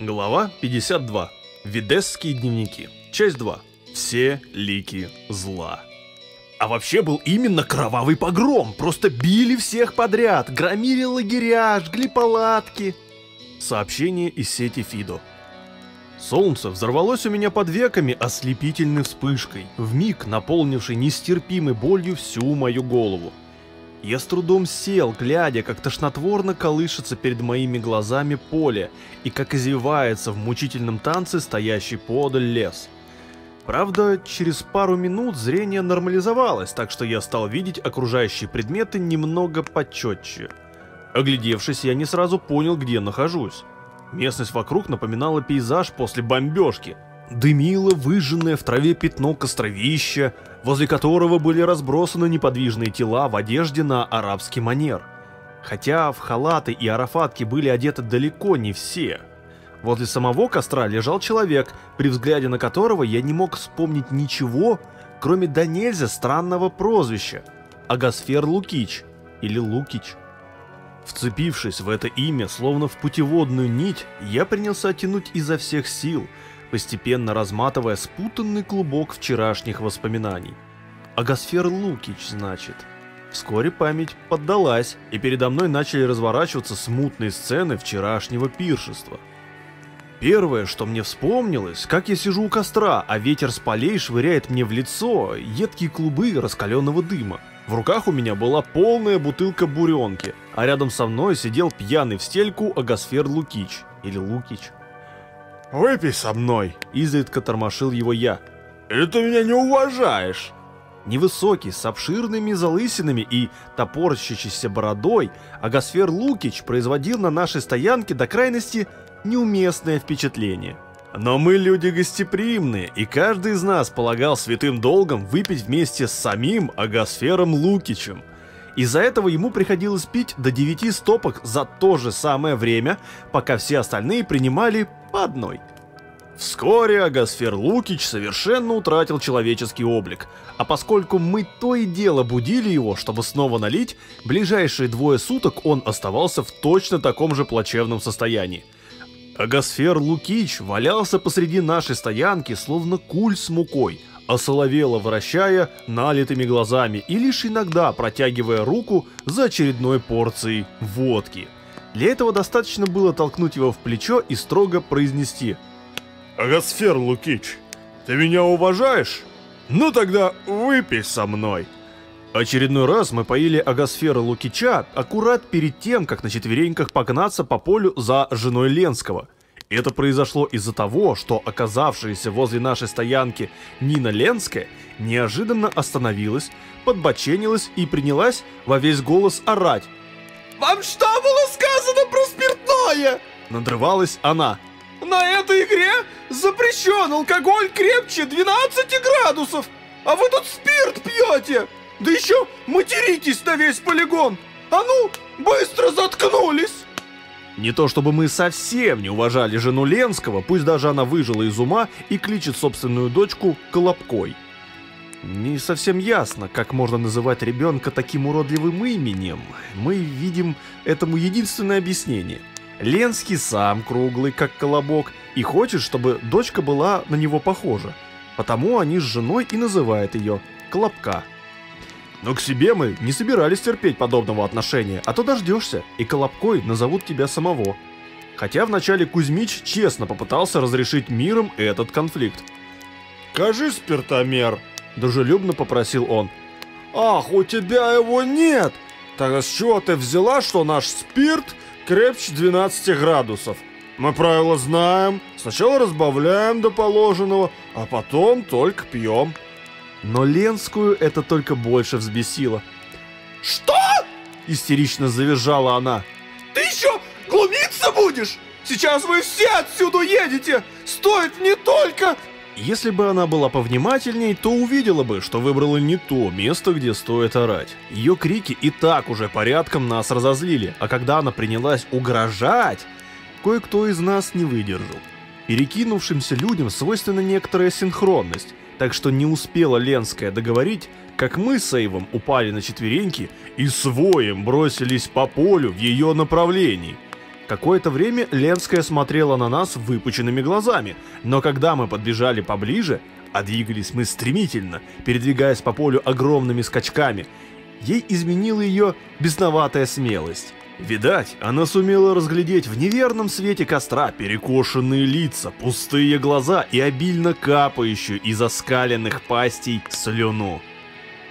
Глава 52. Видесские дневники. Часть 2. Все лики зла. А вообще был именно кровавый погром. Просто били всех подряд, громили лагеря, жгли палатки. Сообщение из сети Фидо. Солнце взорвалось у меня под веками ослепительной вспышкой, в миг наполнившей нестерпимой болью всю мою голову. Я с трудом сел, глядя, как тошнотворно колышется перед моими глазами поле и как извивается в мучительном танце стоящий подаль лес. Правда, через пару минут зрение нормализовалось, так что я стал видеть окружающие предметы немного почетче. Оглядевшись, я не сразу понял, где нахожусь. Местность вокруг напоминала пейзаж после бомбежки. Дымило выжженное в траве пятно костровища, возле которого были разбросаны неподвижные тела в одежде на арабский манер. Хотя в халаты и арафатки были одеты далеко не все. Возле самого костра лежал человек, при взгляде на которого я не мог вспомнить ничего, кроме до нельзя странного прозвища – Агасфер Лукич или Лукич. Вцепившись в это имя, словно в путеводную нить, я принялся тянуть изо всех сил – постепенно разматывая спутанный клубок вчерашних воспоминаний. Агасфер Лукич, значит. Вскоре память поддалась, и передо мной начали разворачиваться смутные сцены вчерашнего пиршества. Первое, что мне вспомнилось, как я сижу у костра, а ветер с полей швыряет мне в лицо едкие клубы раскаленного дыма. В руках у меня была полная бутылка буренки, а рядом со мной сидел пьяный в стельку Агасфер Лукич, или Лукич. «Выпей со мной!» – изредка тормошил его я. «Или ты меня не уважаешь?» Невысокий, с обширными залысинами и топорщащейся бородой, Агасфер Лукич производил на нашей стоянке до крайности неуместное впечатление. Но мы люди гостеприимные, и каждый из нас полагал святым долгом выпить вместе с самим Агасфером Лукичем. Из-за этого ему приходилось пить до 9 стопок за то же самое время, пока все остальные принимали по одной. Вскоре Агасфер Лукич совершенно утратил человеческий облик, а поскольку мы то и дело будили его, чтобы снова налить, ближайшие двое суток он оставался в точно таком же плачевном состоянии. Агасфер Лукич валялся посреди нашей стоянки, словно куль с мукой, осоловело вращая налитыми глазами и лишь иногда протягивая руку за очередной порцией водки – для этого достаточно было толкнуть его в плечо и строго произнести «Агасфер Лукич, ты меня уважаешь? Ну тогда выпей со мной!» Очередной раз мы поили Агасфера Лукича аккурат перед тем, как на четвереньках погнаться по полю за женой Ленского. Это произошло из-за того, что оказавшаяся возле нашей стоянки Нина Ленская неожиданно остановилась, подбоченилась и принялась во весь голос орать вам что было сказано про спиртное? Надрывалась она. На этой игре запрещен алкоголь крепче 12 градусов, а вы тут спирт пьете. Да еще материтесь на весь полигон. А ну, быстро заткнулись. Не то чтобы мы совсем не уважали жену Ленского, пусть даже она выжила из ума и кличет собственную дочку Колобкой. Не совсем ясно, как можно называть ребенка таким уродливым именем. Мы видим этому единственное объяснение. Ленский сам круглый, как колобок, и хочет, чтобы дочка была на него похожа. Потому они с женой и называют ее Колобка. Но к себе мы не собирались терпеть подобного отношения, а то дождешься, и Колобкой назовут тебя самого. Хотя вначале Кузьмич честно попытался разрешить миром этот конфликт. «Кажи спиртомер», Дружелюбно попросил он. «Ах, у тебя его нет! Так с чего ты взяла, что наш спирт крепче 12 градусов? Мы правила знаем. Сначала разбавляем до положенного, а потом только пьем». Но Ленскую это только больше взбесило. «Что?» – истерично завизжала она. «Ты еще глумиться будешь? Сейчас вы все отсюда едете! Стоит не только если бы она была повнимательней, то увидела бы, что выбрала не то место, где стоит орать. Ее крики и так уже порядком нас разозлили, а когда она принялась угрожать, кое-кто из нас не выдержал. Перекинувшимся людям свойственна некоторая синхронность, так что не успела Ленская договорить, как мы с Эйвом упали на четвереньки и своем бросились по полю в ее направлении – Какое-то время Ленская смотрела на нас выпученными глазами, но когда мы подбежали поближе, а двигались мы стремительно, передвигаясь по полю огромными скачками, ей изменила ее бесноватая смелость. Видать, она сумела разглядеть в неверном свете костра перекошенные лица, пустые глаза и обильно капающую из оскаленных пастей слюну.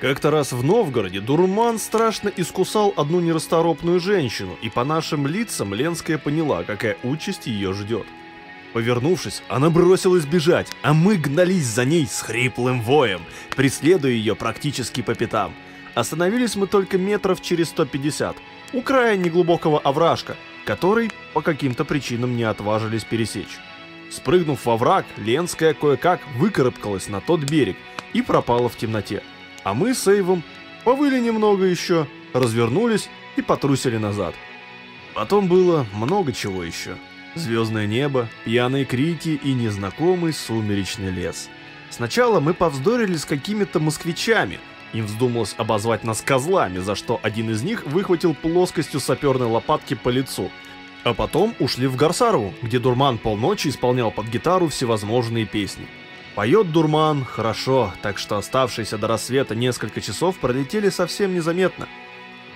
Как-то раз в Новгороде дурман страшно искусал одну нерасторопную женщину, и по нашим лицам Ленская поняла, какая участь ее ждет. Повернувшись, она бросилась бежать, а мы гнались за ней с хриплым воем, преследуя ее практически по пятам. Остановились мы только метров через 150, у края неглубокого овражка, который по каким-то причинам не отважились пересечь. Спрыгнув во враг, Ленская кое-как выкарабкалась на тот берег и пропала в темноте. А мы с Эйвом повыли немного еще, развернулись и потрусили назад. Потом было много чего еще. Звездное небо, пьяные крики и незнакомый сумеречный лес. Сначала мы повздорили с какими-то москвичами. Им вздумалось обозвать нас козлами, за что один из них выхватил плоскостью саперной лопатки по лицу. А потом ушли в Гарсарову, где Дурман полночи исполнял под гитару всевозможные песни. Поет Дурман хорошо, так что оставшиеся до рассвета несколько часов пролетели совсем незаметно.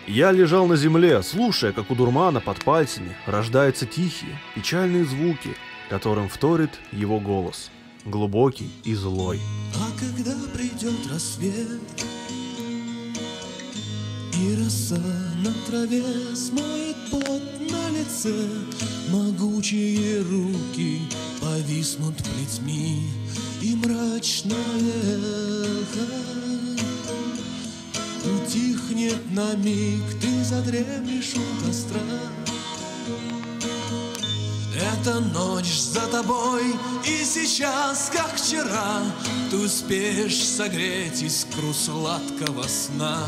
Я лежал на земле, слушая, как у Дурмана под пальцами рождаются тихие, печальные звуки, которым вторит его голос, глубокий и злой. А когда придет рассвет И роса на траве смоет пот на лице. Могучие руки повиснут плетьми И мрачное эхо. Утихнет на миг, ты задремлешь у костра. Эта ночь за тобой, и сейчас, как вчера, Ты успеешь согреть искру сладкого сна.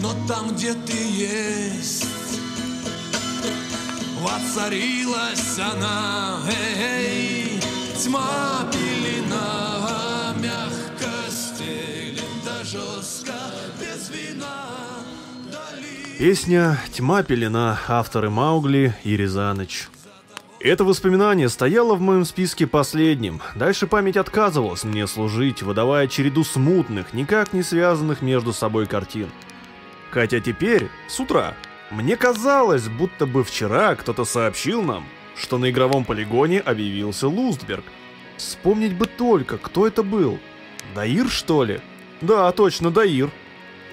Но там, где ты есть, воцарилась она, эй, тьма пелена. Песня «Тьма пелена», авторы Маугли и Рязаныч. Это воспоминание стояло в моем списке последним. Дальше память отказывалась мне служить, выдавая череду смутных, никак не связанных между собой картин. Хотя теперь, с утра, мне казалось, будто бы вчера кто-то сообщил нам, что на игровом полигоне объявился Лустберг. Вспомнить бы только, кто это был. Даир, что ли? Да, точно, Даир.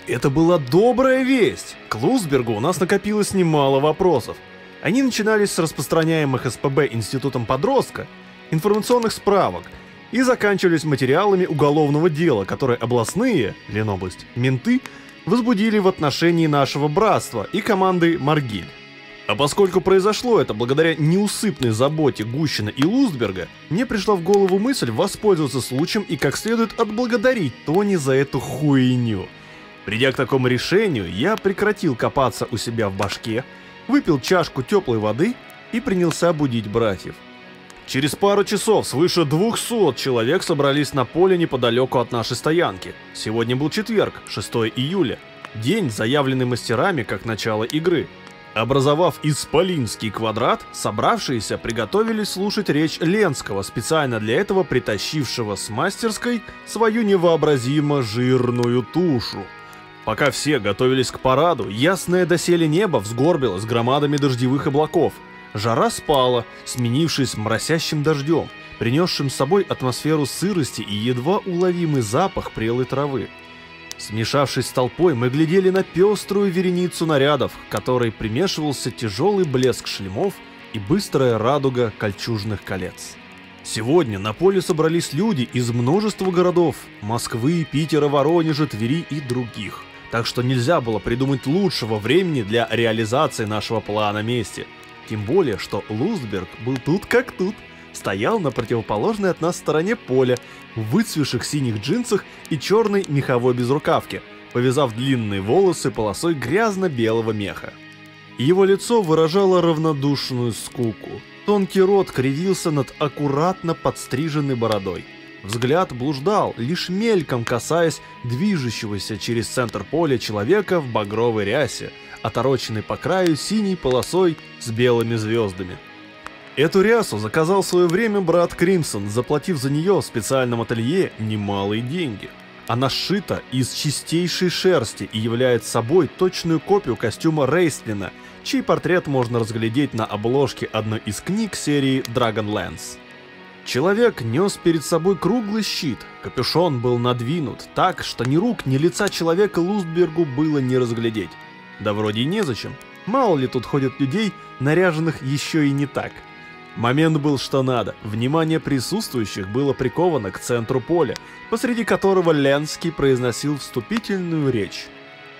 Это была добрая весть. К Лустбергу у нас накопилось немало вопросов. Они начинались с распространяемых СПБ Институтом подростка, информационных справок, и заканчивались материалами уголовного дела, которые областные, Ленобласть, менты возбудили в отношении нашего братства и команды Маргиль. А поскольку произошло это благодаря неусыпной заботе Гущина и Лустберга, мне пришла в голову мысль воспользоваться случаем и как следует отблагодарить Тони за эту хуйню. Придя к такому решению, я прекратил копаться у себя в башке, выпил чашку теплой воды и принялся будить братьев. Через пару часов свыше 200 человек собрались на поле неподалеку от нашей стоянки. Сегодня был четверг, 6 июля. День, заявленный мастерами как начало игры. Образовав исполинский квадрат, собравшиеся приготовились слушать речь Ленского, специально для этого притащившего с мастерской свою невообразимо жирную тушу. Пока все готовились к параду, ясное доселе небо взгорбилось громадами дождевых облаков. Жара спала, сменившись моросящим дождем, принесшим с собой атмосферу сырости и едва уловимый запах прелой травы. Смешавшись с толпой, мы глядели на пеструю вереницу нарядов, к которой примешивался тяжелый блеск шлемов и быстрая радуга кольчужных колец. Сегодня на поле собрались люди из множества городов – Москвы, Питера, Воронежа, Твери и других. Так что нельзя было придумать лучшего времени для реализации нашего плана мести. Тем более, что Лустберг был тут как тут, стоял на противоположной от нас стороне поля, в выцвевших синих джинсах и черной меховой безрукавке, повязав длинные волосы полосой грязно-белого меха. Его лицо выражало равнодушную скуку. Тонкий рот кривился над аккуратно подстриженной бородой. взгляд блуждал, лишь мельком касаясь движущегося через центр поля человека в багровой рясе, отороченной по краю синей полосой с белыми звездами. Эту рясу заказал в свое время брат Кримсон, заплатив за нее в специальном ателье немалые деньги. Она сшита из чистейшей шерсти и является собой точную копию костюма Рейстлина, чей портрет можно разглядеть на обложке одной из книг серии Dragonlance. Человек нес перед собой круглый щит, капюшон был надвинут так, что ни рук, ни лица человека Лустбергу было не разглядеть. Да вроде незачем, мало ли тут ходят людей, наряженных еще и не так. Момент был что надо, внимание присутствующих было приковано к центру поля, посреди которого Ленский произносил вступительную речь.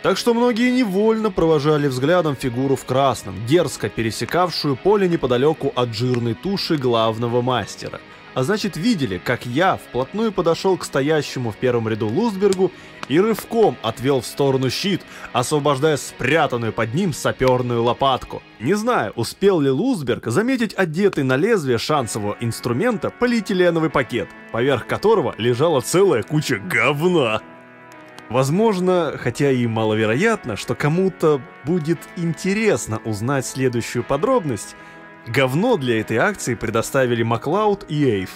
Так что многие невольно провожали взглядом фигуру в красном, дерзко пересекавшую поле неподалеку от жирной туши главного мастера – а значит видели, как я вплотную подошел к стоящему в первом ряду Лустбергу и рывком отвел в сторону щит, освобождая спрятанную под ним саперную лопатку. Не знаю, успел ли Лустберг заметить одетый на лезвие шансового инструмента полиэтиленовый пакет, поверх которого лежала целая куча говна. Возможно, хотя и маловероятно, что кому-то будет интересно узнать следующую подробность, Говно для этой акции предоставили Маклауд и Эйв.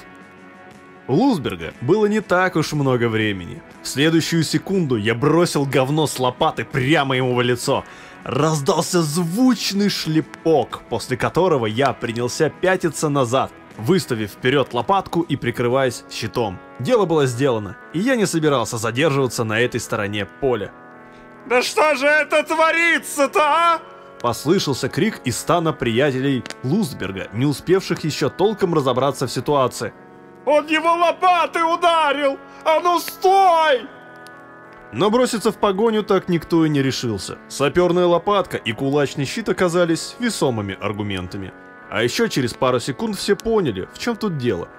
У Лузберга было не так уж много времени. В следующую секунду я бросил говно с лопаты прямо ему в лицо. Раздался звучный шлепок, после которого я принялся пятиться назад, выставив вперед лопатку и прикрываясь щитом. Дело было сделано, и я не собирался задерживаться на этой стороне поля. «Да что же это творится-то, а?» Послышался крик из стана приятелей Лузберга, не успевших еще толком разобраться в ситуации. «Он его лопатой ударил! А ну стой!» Но броситься в погоню так никто и не решился. Саперная лопатка и кулачный щит оказались весомыми аргументами. А еще через пару секунд все поняли, в чем тут дело.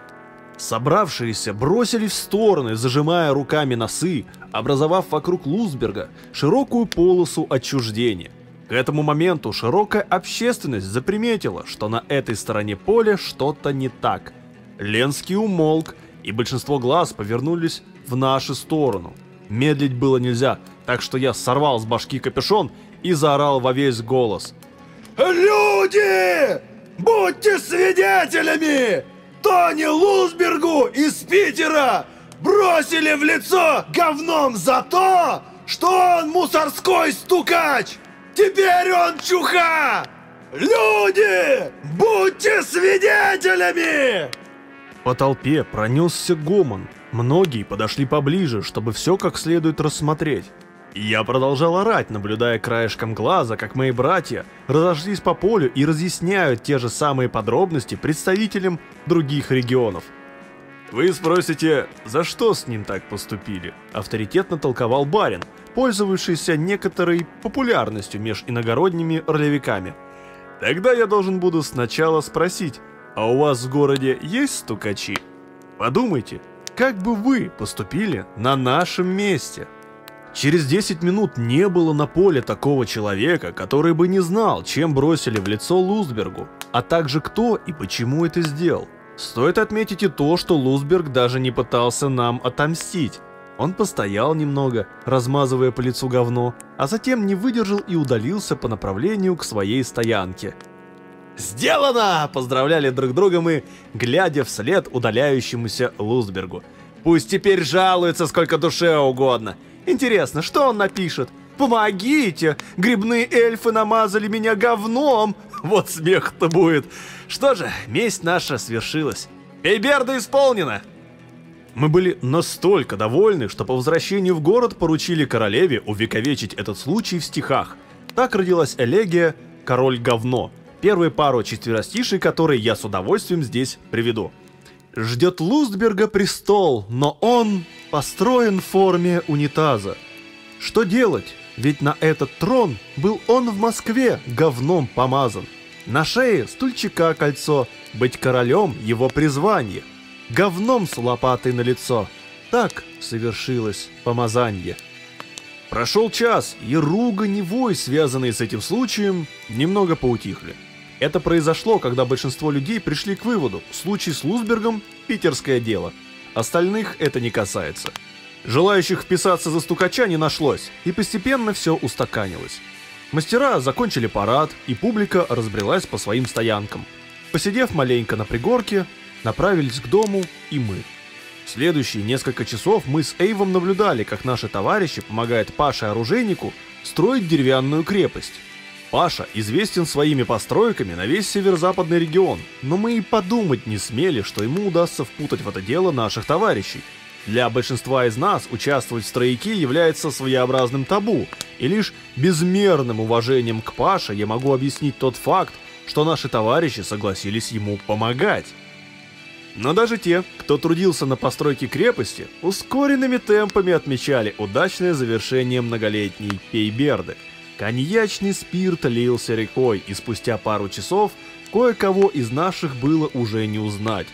Собравшиеся бросились в стороны, зажимая руками носы, образовав вокруг Лузберга широкую полосу отчуждения. К этому моменту широкая общественность заприметила, что на этой стороне поля что-то не так. Ленский умолк, и большинство глаз повернулись в нашу сторону. Медлить было нельзя, так что я сорвал с башки капюшон и заорал во весь голос. «Люди! Будьте свидетелями! Тони Лузбергу из Питера бросили в лицо говном за то, что он мусорской стукач!» Теперь он чуха! Люди! Будьте свидетелями!» По толпе пронесся гомон. Многие подошли поближе, чтобы все как следует рассмотреть. Я продолжал орать, наблюдая краешком глаза, как мои братья разошлись по полю и разъясняют те же самые подробности представителям других регионов. Вы спросите, за что с ним так поступили? Авторитетно толковал барин, пользовавшийся некоторой популярностью меж иногородними ролевиками. Тогда я должен буду сначала спросить, а у вас в городе есть стукачи? Подумайте, как бы вы поступили на нашем месте? Через 10 минут не было на поле такого человека, который бы не знал, чем бросили в лицо Лузбергу, а также кто и почему это сделал. Стоит отметить и то, что Лузберг даже не пытался нам отомстить. Он постоял немного, размазывая по лицу говно, а затем не выдержал и удалился по направлению к своей стоянке. «Сделано!» – поздравляли друг друга мы, глядя вслед удаляющемуся Лузбергу. «Пусть теперь жалуется сколько душе угодно. Интересно, что он напишет? Помогите! Грибные эльфы намазали меня говном! Вот смех-то будет! Что же, месть наша свершилась. Пейберда исполнена!» Мы были настолько довольны, что по возвращению в город поручили королеве увековечить этот случай в стихах. Так родилась элегия «Король говно», первую пару четверостишей, которые я с удовольствием здесь приведу. Ждет Лустберга престол, но он построен в форме унитаза. Что делать? Ведь на этот трон был он в Москве говном помазан. На шее стульчика кольцо, быть королем его призвание – говном с лопатой на лицо. Так совершилось помазанье. Прошел час, и ругань и вой, связанные с этим случаем, немного поутихли. Это произошло, когда большинство людей пришли к выводу, случай с Лузбергом – питерское дело. Остальных это не касается. Желающих вписаться за стукача не нашлось, и постепенно все устаканилось. Мастера закончили парад, и публика разбрелась по своим стоянкам. Посидев маленько на пригорке, направились к дому и мы. Следующие несколько часов мы с Эйвом наблюдали, как наши товарищи помогают Паше-оружейнику строить деревянную крепость. Паша известен своими постройками на весь северо-западный регион, но мы и подумать не смели, что ему удастся впутать в это дело наших товарищей. Для большинства из нас участвовать в стройке является своеобразным табу, и лишь безмерным уважением к Паше я могу объяснить тот факт, что наши товарищи согласились ему помогать. Но даже те, кто трудился на постройке крепости, ускоренными темпами отмечали удачное завершение многолетней пейберды. Коньячный спирт лился рекой, и спустя пару часов кое-кого из наших было уже не узнать.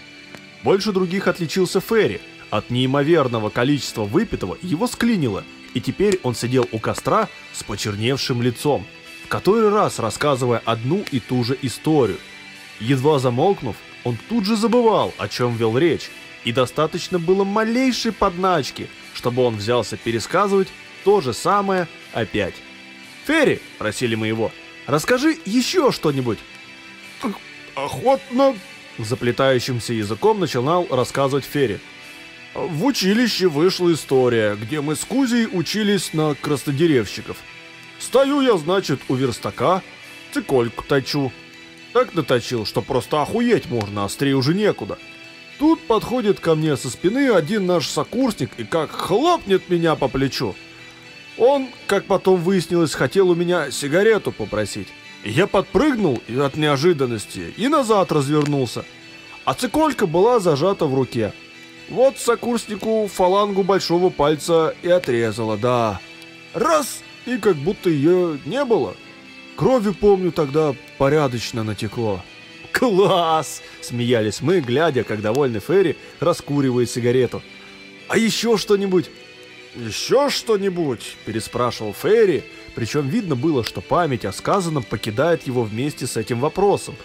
Больше других отличился Ферри. От неимоверного количества выпитого его склинило, и теперь он сидел у костра с почерневшим лицом, в который раз рассказывая одну и ту же историю. Едва замолкнув, он тут же забывал, о чем вел речь, и достаточно было малейшей подначки, чтобы он взялся пересказывать то же самое опять. «Ферри!» – просили мы его. «Расскажи еще что-нибудь!» Охотно Заплетающимся языком начинал рассказывать Ферри. в училище вышла история, где мы с Кузей учились на краснодеревщиков. Стою я, значит, у верстака, цикольку точу. Так наточил, что просто охуеть можно, острее уже некуда. Тут подходит ко мне со спины один наш сокурсник и как хлопнет меня по плечу. Он, как потом выяснилось, хотел у меня сигарету попросить. Я подпрыгнул от неожиданности и назад развернулся. А циколька была зажата в руке. Вот сокурснику фалангу большого пальца и отрезала, да. Раз, и как будто ее не было. Крови, помню, тогда порядочно натекло. «Класс!» – смеялись мы, глядя, как довольный Ферри раскуривает сигарету. «А еще что-нибудь?» «Еще что-нибудь?» – переспрашивал Ферри, причем видно было, что память о сказанном покидает его вместе с этим вопросом.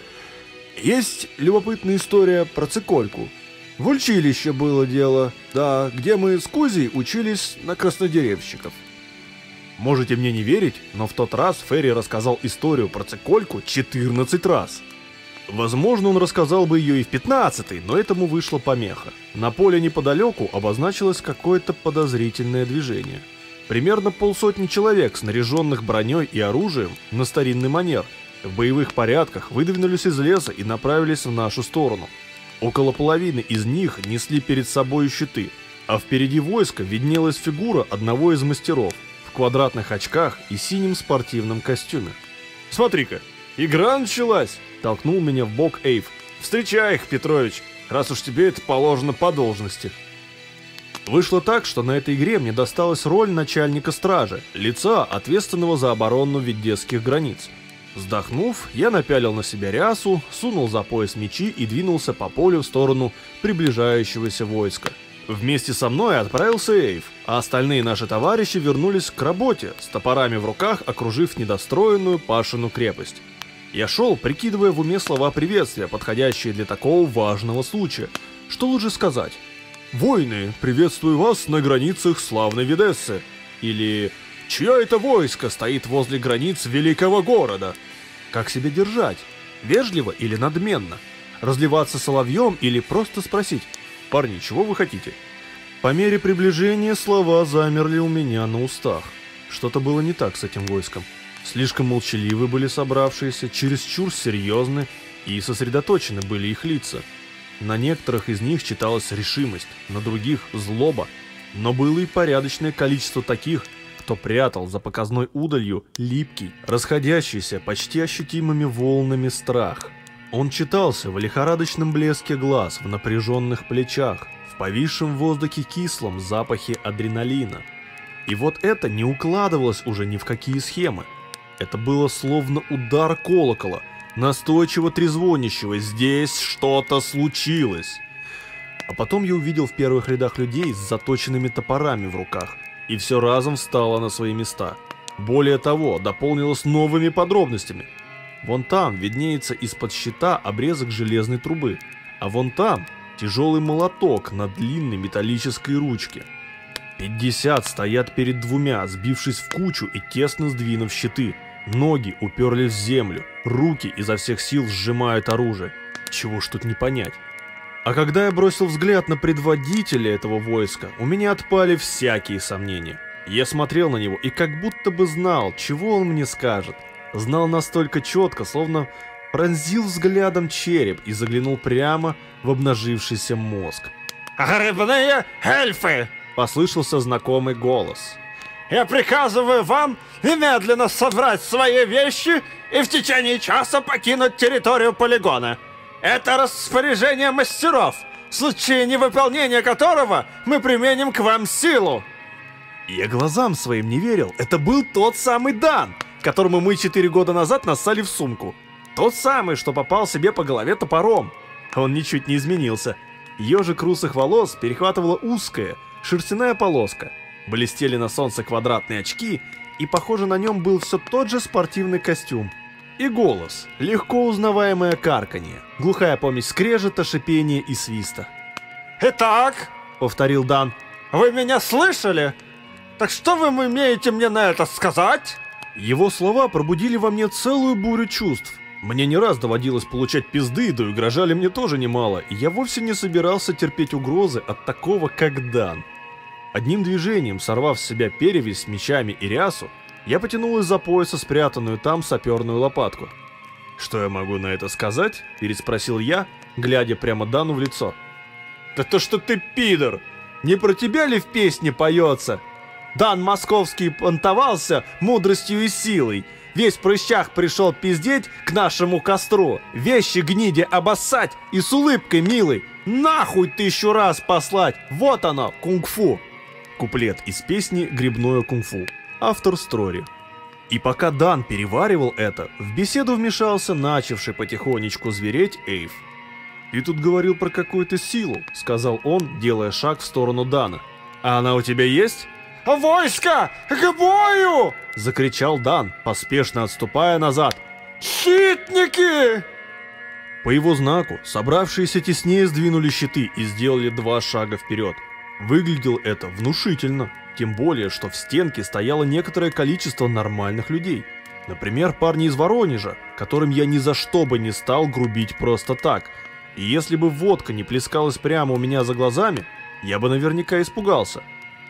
Есть любопытная история про цикольку. В училище было дело, да, где мы с Кузей учились на краснодеревщиков. Можете мне не верить, но в тот раз Ферри рассказал историю про цикольку 14 раз. Возможно, он рассказал бы ее и в 15 но этому вышла помеха. На поле неподалеку обозначилось какое-то подозрительное движение. Примерно полсотни человек, снаряженных броней и оружием, на старинный манер, в боевых порядках выдвинулись из леса и направились в нашу сторону. Около половины из них несли перед собой щиты, а впереди войска виднелась фигура одного из мастеров – квадратных очках и синем спортивном костюме. «Смотри-ка, игра началась!» – толкнул меня в бок Эйв. «Встречай их, Петрович, раз уж тебе это положено по должности». Вышло так, что на этой игре мне досталась роль начальника стражи, лица, ответственного за оборону веддесских границ. Вздохнув, я напялил на себя рясу, сунул за пояс мечи и двинулся по полю в сторону приближающегося войска – Вместе со мной отправился Эйв, а остальные наши товарищи вернулись к работе, с топорами в руках, окружив недостроенную Пашину крепость. Я шел, прикидывая в уме слова приветствия, подходящие для такого важного случая. Что лучше сказать? «Войны, приветствую вас на границах славной Видессы». Или «Чье это войско стоит возле границ великого города?» Как себя держать? Вежливо или надменно? Разливаться соловьем или просто спросить «Парни, чего вы хотите?» По мере приближения слова замерли у меня на устах. Что-то было не так с этим войском. Слишком молчаливы были собравшиеся, чересчур серьезны и сосредоточены были их лица. На некоторых из них читалась решимость, на других – злоба. Но было и порядочное количество таких, кто прятал за показной удалью липкий, расходящийся почти ощутимыми волнами страх – он читался в лихорадочном блеске глаз, в напряженных плечах, в повисшем в воздухе кислом запахе адреналина. И вот это не укладывалось уже ни в какие схемы. Это было словно удар колокола, настойчиво трезвонящего «Здесь что-то случилось!». А потом я увидел в первых рядах людей с заточенными топорами в руках, и все разом встало на свои места. Более того, дополнилось новыми подробностями – Вон там виднеется из-под щита обрезок железной трубы, а вон там тяжелый молоток на длинной металлической ручке. 50 стоят перед двумя, сбившись в кучу и тесно сдвинув щиты. Ноги уперлись в землю, руки изо всех сил сжимают оружие. Чего ж тут не понять. А когда я бросил взгляд на предводителя этого войска, у меня отпали всякие сомнения. Я смотрел на него и как будто бы знал, чего он мне скажет. Знал настолько четко, словно пронзил взглядом череп и заглянул прямо в обнажившийся мозг. «Грибные эльфы!» — послышался знакомый голос. «Я приказываю вам немедленно собрать свои вещи и в течение часа покинуть территорию полигона. Это распоряжение мастеров, в случае невыполнения которого мы применим к вам силу». Я глазам своим не верил. Это был тот самый Дан, которому мы четыре года назад нассали в сумку. Тот самый, что попал себе по голове топором. Он ничуть не изменился. Ежик русых волос перехватывала узкая, шерстяная полоска. Блестели на солнце квадратные очки, и, похоже, на нем был все тот же спортивный костюм. И голос, легко узнаваемое карканье, глухая помесь скрежета, шипения и свиста. «Итак», — повторил Дан, — «вы меня слышали? Так что вы имеете мне на это сказать?» Его слова пробудили во мне целую бурю чувств. Мне не раз доводилось получать пизды, да и угрожали мне тоже немало, и я вовсе не собирался терпеть угрозы от такого, как Дан. Одним движением, сорвав с себя перевязь мечами и рясу, я потянул из-за пояса спрятанную там саперную лопатку. «Что я могу на это сказать?» – переспросил я, глядя прямо Дану в лицо. «Да то, что ты пидор! Не про тебя ли в песне поется? Дан Московский понтовался мудростью и силой, весь в прыщах пришел пиздеть к нашему костру, вещи гниде обоссать и с улыбкой милой, нахуй тысячу раз послать, вот оно, кунг-фу!» Куплет из песни «Грибное кунг-фу». Автор Строри. И пока Дан переваривал это, в беседу вмешался начавший потихонечку звереть Эйв. «Ты тут говорил про какую-то силу», — сказал он, делая шаг в сторону Дана. «А она у тебя есть?» «Войско! К бою!» — закричал Дан, поспешно отступая назад. «Щитники!» По его знаку собравшиеся теснее сдвинули щиты и сделали два шага вперед. Выглядело это внушительно, тем более, что в стенке стояло некоторое количество нормальных людей. Например, парни из Воронежа, которым я ни за что бы не стал грубить просто так. И если бы водка не плескалась прямо у меня за глазами, я бы наверняка испугался.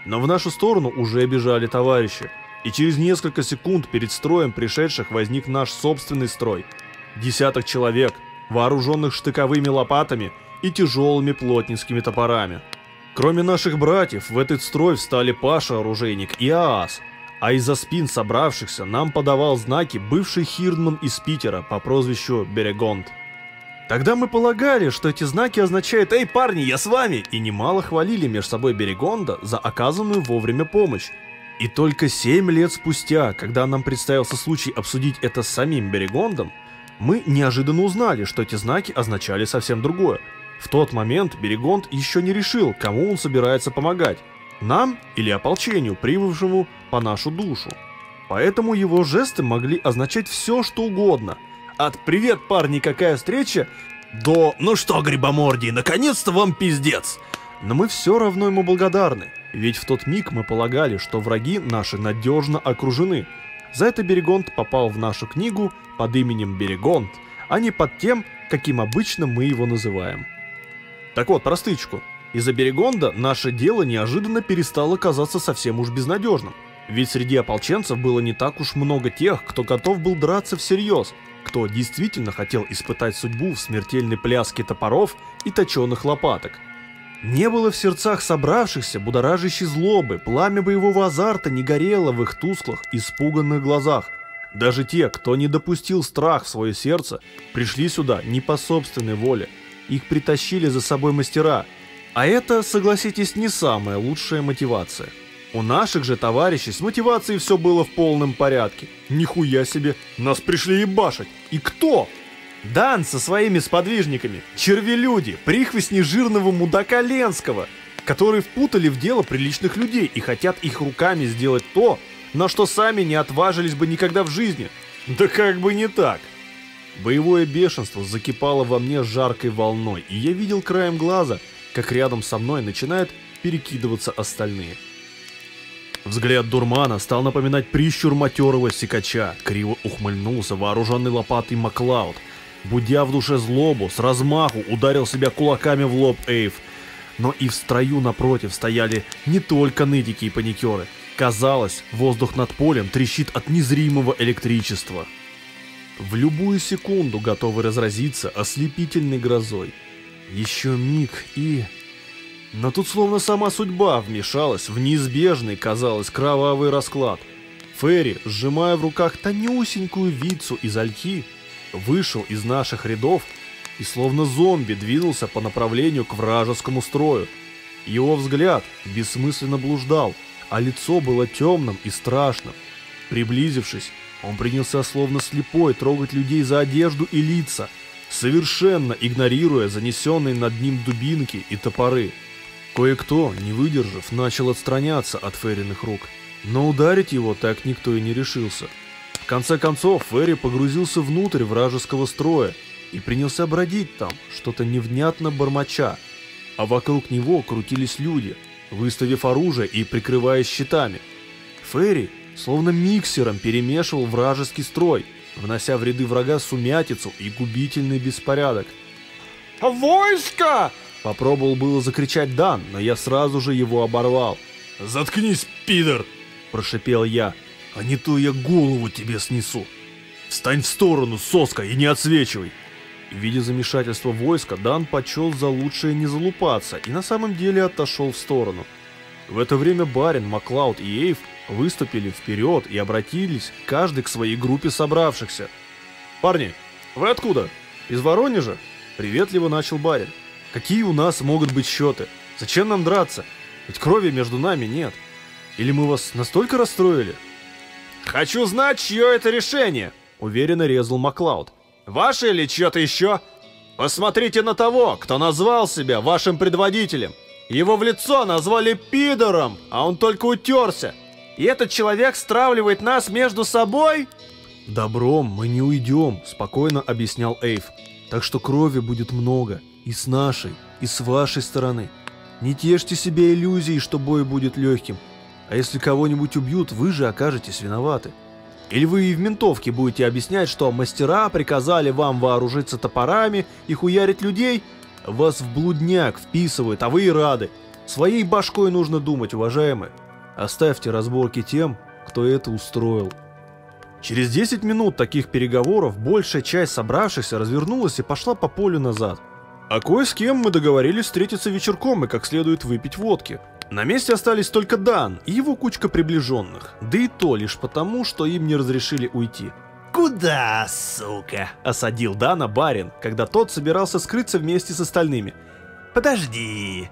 Но в нашу сторону уже бежали товарищи. И через несколько секунд перед строем пришедших возник наш собственный строй. Десяток человек, вооруженных штыковыми лопатами и тяжелыми плотницкими топорами. Кроме наших братьев, в этот строй встали Паша, оружейник, и Аас. А из-за спин собравшихся нам подавал знаки бывший Хирдман из Питера по прозвищу Берегонт. Тогда мы полагали, что эти знаки означают «Эй, парни, я с вами!» и немало хвалили между собой Берегонда за оказанную вовремя помощь. И только 7 лет спустя, когда нам представился случай обсудить это с самим Берегондом, мы неожиданно узнали, что эти знаки означали совсем другое. В тот момент Берегонд еще не решил, кому он собирается помогать. Нам или ополчению, прибывшему по нашу душу. Поэтому его жесты могли означать все, что угодно – от «Привет, парни, какая встреча?» до «Ну что, грибомордий, наконец-то вам пиздец!» Но мы все равно ему благодарны, ведь в тот миг мы полагали, что враги наши надежно окружены. За это Берегонт попал в нашу книгу под именем Берегонт, а не под тем, каким обычно мы его называем. Так вот, простычку. Из-за Берегонда наше дело неожиданно перестало казаться совсем уж безнадежным. Ведь среди ополченцев было не так уж много тех, кто готов был драться всерьез, кто действительно хотел испытать судьбу в смертельной пляске топоров и точеных лопаток. Не было в сердцах собравшихся будоражащей злобы, пламя боевого азарта не горело в их тусклых, испуганных глазах. Даже те, кто не допустил страх в свое сердце, пришли сюда не по собственной воле. Их притащили за собой мастера. А это, согласитесь, не самая лучшая мотивация. У наших же товарищей с мотивацией все было в полном порядке. Нихуя себе, нас пришли ебашить. И кто? Дан со своими сподвижниками, червелюди, прихвостни жирного мудака Ленского, которые впутали в дело приличных людей и хотят их руками сделать то, на что сами не отважились бы никогда в жизни. Да как бы не так. Боевое бешенство закипало во мне жаркой волной, и я видел краем глаза, как рядом со мной начинают перекидываться остальные. Взгляд дурмана стал напоминать прищур матерого сикача, криво ухмыльнулся вооруженный лопатой Маклауд, будя в душе злобу, с размаху ударил себя кулаками в лоб Эйв. Но и в строю напротив стояли не только нытики и паникеры. Казалось, воздух над полем трещит от незримого электричества. В любую секунду готовы разразиться ослепительной грозой. Еще миг и... Но тут словно сама судьба вмешалась в неизбежный, казалось, кровавый расклад. Ферри, сжимая в руках тонюсенькую вицу из ольхи, вышел из наших рядов и словно зомби двинулся по направлению к вражескому строю. Его взгляд бессмысленно блуждал, а лицо было темным и страшным. Приблизившись, он принялся словно слепой трогать людей за одежду и лица, совершенно игнорируя занесенные над ним дубинки и топоры. Кое-кто, не выдержав, начал отстраняться от Ферриных рук, но ударить его так никто и не решился. В конце концов, Ферри погрузился внутрь вражеского строя и принялся бродить там, что-то невнятно бормоча, а вокруг него крутились люди, выставив оружие и прикрываясь щитами. Ферри словно миксером перемешивал вражеский строй, внося в ряды врага сумятицу и губительный беспорядок. «Войско!» Попробовал было закричать Дан, но я сразу же его оборвал. «Заткнись, пидор!» – прошипел я. «А не то я голову тебе снесу! Встань в сторону, соска, и не отсвечивай!» Видя замешательство войска, Дан почел за лучшее не залупаться и на самом деле отошел в сторону. В это время Барин, Маклауд и Эйв выступили вперед и обратились каждый к своей группе собравшихся. «Парни, вы откуда? Из Воронежа?» – приветливо начал Барин. Какие у нас могут быть счеты? Зачем нам драться? Ведь крови между нами нет. Или мы вас настолько расстроили? Хочу знать, чье это решение, уверенно резал Маклауд. Ваше или чье-то еще? Посмотрите на того, кто назвал себя вашим предводителем. Его в лицо назвали пидором, а он только утерся. И этот человек стравливает нас между собой? Добром мы не уйдем, спокойно объяснял Эйв. Так что крови будет много. И с нашей, и с вашей стороны. Не тешьте себе иллюзии, что бой будет легким. А если кого-нибудь убьют, вы же окажетесь виноваты. Или вы и в ментовке будете объяснять, что мастера приказали вам вооружиться топорами и хуярить людей? Вас в блудняк вписывают, а вы и рады. Своей башкой нужно думать, уважаемые. Оставьте разборки тем, кто это устроил. Через 10 минут таких переговоров большая часть собравшихся развернулась и пошла по полю назад. А кое с кем мы договорились встретиться вечерком и как следует выпить водки. На месте остались только Дан и его кучка приближенных, да и то лишь потому, что им не разрешили уйти. «Куда, сука?» – осадил Дана барин, когда тот собирался скрыться вместе с остальными. «Подожди!»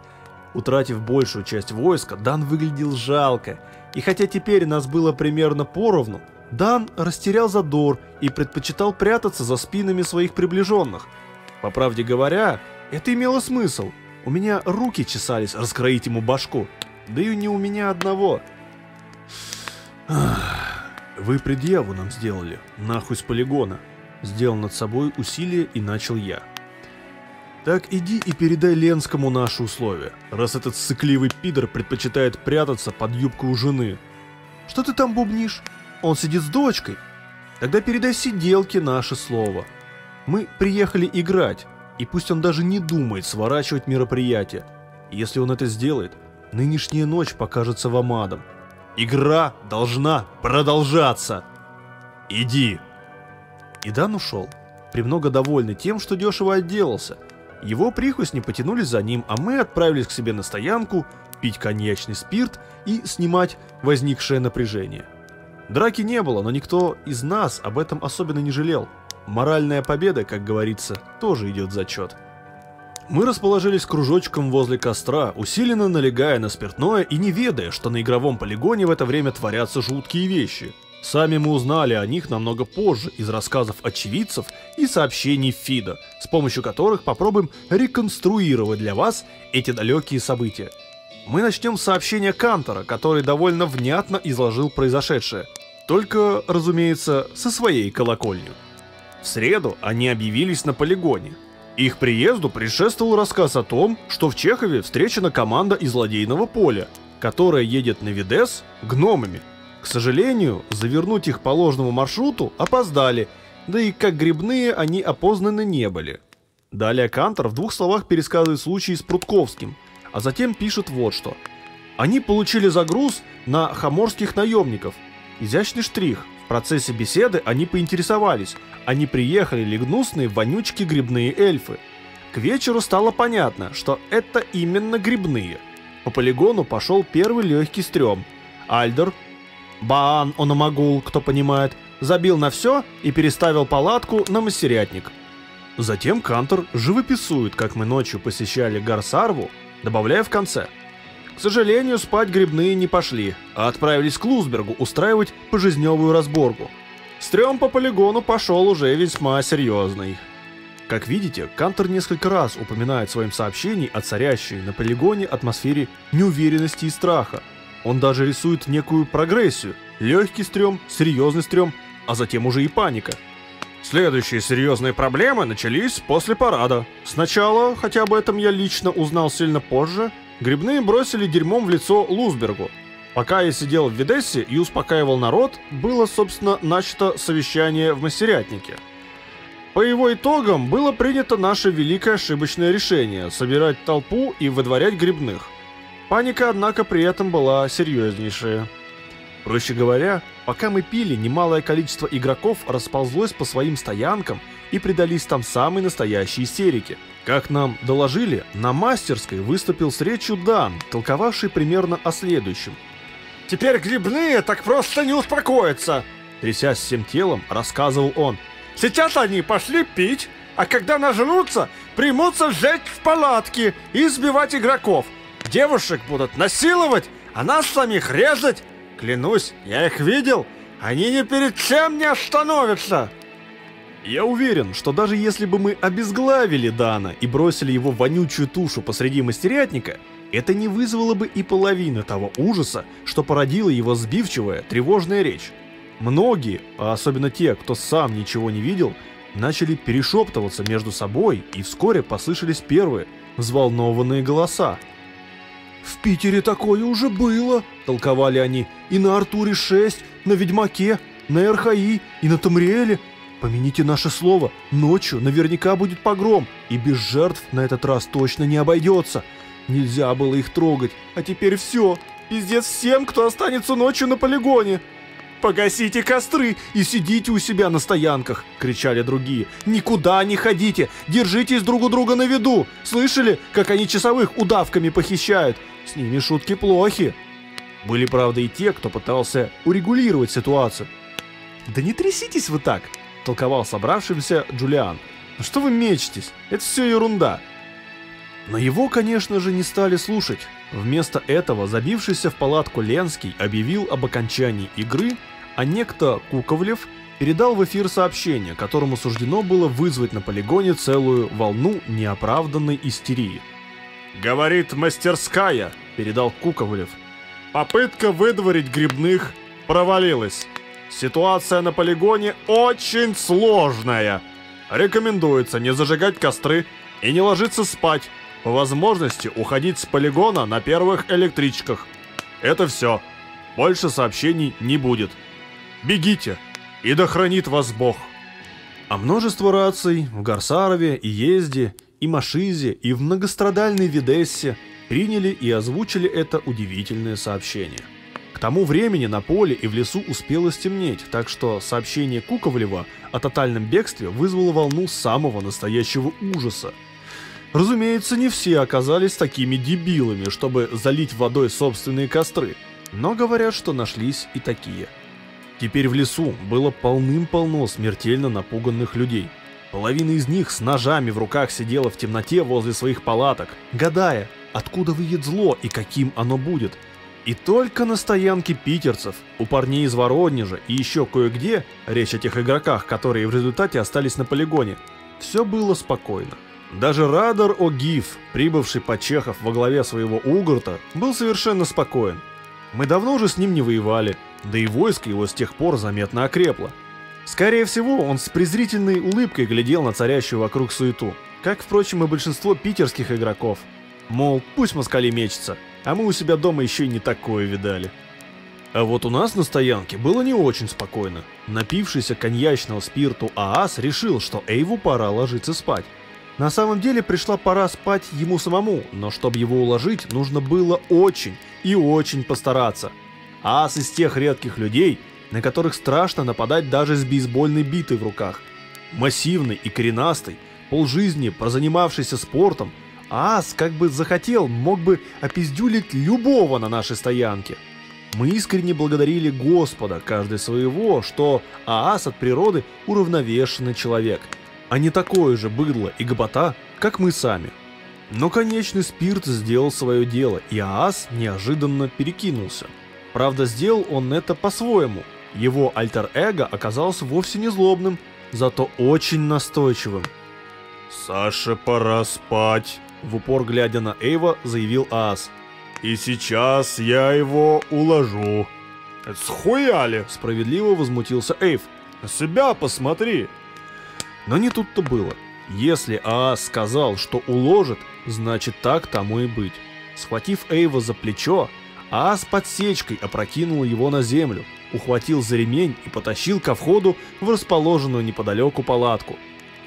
Утратив большую часть войска, Дан выглядел жалко, и хотя теперь нас было примерно поровну, Дан растерял задор и предпочитал прятаться за спинами своих приближенных – по правде говоря, это имело смысл. У меня руки чесались раскроить ему башку. Да и не у меня одного. Вы предъяву нам сделали, нахуй с полигона. Сделал над собой усилие и начал я. Так иди и передай Ленскому наши условия, раз этот сыкливый пидор предпочитает прятаться под юбку у жены. Что ты там бубнишь? Он сидит с дочкой? Тогда передай сиделке наше слово. Мы приехали играть, и пусть он даже не думает сворачивать мероприятие. Если он это сделает, нынешняя ночь покажется вам адом. Игра должна продолжаться. Иди. И Дан ушел, премного довольный тем, что дешево отделался. Его прихвостни потянулись за ним, а мы отправились к себе на стоянку, пить коньячный спирт и снимать возникшее напряжение. Драки не было, но никто из нас об этом особенно не жалел. Моральная победа, как говорится, тоже идет зачет. Мы расположились кружочком возле костра, усиленно налегая на спиртное и не ведая, что на игровом полигоне в это время творятся жуткие вещи. Сами мы узнали о них намного позже из рассказов очевидцев и сообщений Фида, с помощью которых попробуем реконструировать для вас эти далекие события. Мы начнем с сообщения Кантора, который довольно внятно изложил произошедшее. Только, разумеется, со своей колокольни. В среду они объявились на полигоне. Их приезду предшествовал рассказ о том, что в Чехове встречена команда из ладейного поля, которая едет на Видес гномами. К сожалению, завернуть их по ложному маршруту опоздали, да и как грибные они опознаны не были. Далее Кантор в двух словах пересказывает случай с Прутковским, а затем пишет вот что. Они получили загруз на хаморских наемников. Изящный штрих. В процессе беседы они поинтересовались, не приехали ли гнусные вонючки грибные эльфы. К вечеру стало понятно, что это именно грибные. По полигону пошел первый легкий стрём. Альдер, Баан Ономагул, кто понимает, забил на все и переставил палатку на мастерятник. Затем Кантор живописует, как мы ночью посещали Гарсарву, добавляя в конце. К сожалению, спать грибные не пошли, а отправились к Лузбергу устраивать пожизневую разборку. Стрём по полигону пошел уже весьма серьезный. Как видите, Кантор несколько раз упоминает в своем сообщении о царящей на полигоне атмосфере неуверенности и страха. Он даже рисует некую прогрессию. Легкий стрём, серьезный стрём, а затем уже и паника – Следующие серьезные проблемы начались после парада. Сначала, хотя об этом я лично узнал сильно позже, грибные бросили дерьмом в лицо Лузбергу. Пока я сидел в Видессе и успокаивал народ, было, собственно, начато совещание в Мастерятнике. По его итогам было принято наше великое ошибочное решение – собирать толпу и выдворять грибных. Паника, однако, при этом была серьезнейшая. Проще говоря, пока мы пили, немалое количество игроков расползлось по своим стоянкам и предались там самой настоящей истерике. Как нам доложили, на мастерской выступил с речью Дан, толковавший примерно о следующем. «Теперь грибные так просто не успокоятся!» Трясясь всем телом, рассказывал он. «Сейчас они пошли пить, а когда нажрутся, примутся сжечь в палатки и избивать игроков. Девушек будут насиловать, а нас самих резать, Клянусь, я их видел. Они ни перед чем не остановятся. Я уверен, что даже если бы мы обезглавили Дана и бросили его вонючую тушу посреди мастерятника, это не вызвало бы и половины того ужаса, что породила его сбивчивая, тревожная речь. Многие, а особенно те, кто сам ничего не видел, начали перешептываться между собой, и вскоре послышались первые, взволнованные голоса. «В Питере такое уже было!» – толковали они. «И на Артуре 6, на Ведьмаке, на РХИ и на Тамриэле. Помяните наше слово, ночью наверняка будет погром, и без жертв на этот раз точно не обойдется. Нельзя было их трогать, а теперь все. Пиздец всем, кто останется ночью на полигоне!» «Погасите костры и сидите у себя на стоянках!» — кричали другие. «Никуда не ходите! Держитесь друг у друга на виду! Слышали, как они часовых удавками похищают? С ними шутки плохи!» Были, правда, и те, кто пытался урегулировать ситуацию. «Да не тряситесь вы так!» — толковал собравшимся Джулиан. «Ну что вы мечетесь? Это все ерунда!» Но его, конечно же, не стали слушать. Вместо этого забившийся в палатку Ленский объявил об окончании игры, а некто Куковлев передал в эфир сообщение, которому суждено было вызвать на полигоне целую волну неоправданной истерии. «Говорит мастерская», — передал Куковлев. «Попытка выдворить грибных провалилась. Ситуация на полигоне очень сложная. Рекомендуется не зажигать костры и не ложиться спать, по возможности уходить с полигона на первых электричках. Это все. Больше сообщений не будет. Бегите, и да хранит вас Бог. А множество раций в Гарсарове и Езде, и Машизе, и в многострадальной Видессе приняли и озвучили это удивительное сообщение. К тому времени на поле и в лесу успело стемнеть, так что сообщение Куковлева о тотальном бегстве вызвало волну самого настоящего ужаса – Разумеется, не все оказались такими дебилами, чтобы залить водой собственные костры, но говорят, что нашлись и такие. Теперь в лесу было полным-полно смертельно напуганных людей. Половина из них с ножами в руках сидела в темноте возле своих палаток, гадая, откуда выйдет зло и каким оно будет. И только на стоянке питерцев, у парней из Воронежа и еще кое-где, речь о тех игроках, которые в результате остались на полигоне, все было спокойно. Даже Радар Огиф, прибывший по Чехов во главе своего Угорта, был совершенно спокоен. Мы давно уже с ним не воевали, да и войско его с тех пор заметно окрепло. Скорее всего, он с презрительной улыбкой глядел на царящую вокруг суету, как, впрочем, и большинство питерских игроков. Мол, пусть москали мечется, а мы у себя дома еще и не такое видали. А вот у нас на стоянке было не очень спокойно. Напившийся коньячного спирту ААС решил, что Эйву пора ложиться спать. На самом деле пришла пора спать ему самому, но чтобы его уложить, нужно было очень и очень постараться. ААС из тех редких людей, на которых страшно нападать даже с бейсбольной битой в руках. Массивный и коренастый, полжизни прозанимавшийся спортом, ААС как бы захотел, мог бы опиздюлить любого на нашей стоянке – мы искренне благодарили Господа, каждый своего, что ААС от природы уравновешенный человек, а не такое же быдло и гобота, как мы сами. Но конечный спирт сделал свое дело, и ААС неожиданно перекинулся. Правда, сделал он это по-своему. Его альтер-эго оказался вовсе не злобным, зато очень настойчивым. «Саше пора спать», — в упор глядя на Эйва, заявил ААС. И сейчас я его уложу. Схуяли? Справедливо возмутился Эйв. На себя посмотри. Но не тут-то было. Если Аас сказал, что уложит, значит так тому и быть. Схватив Эйва за плечо, Аас подсечкой опрокинул его на землю, ухватил за ремень и потащил ко входу в расположенную неподалеку палатку.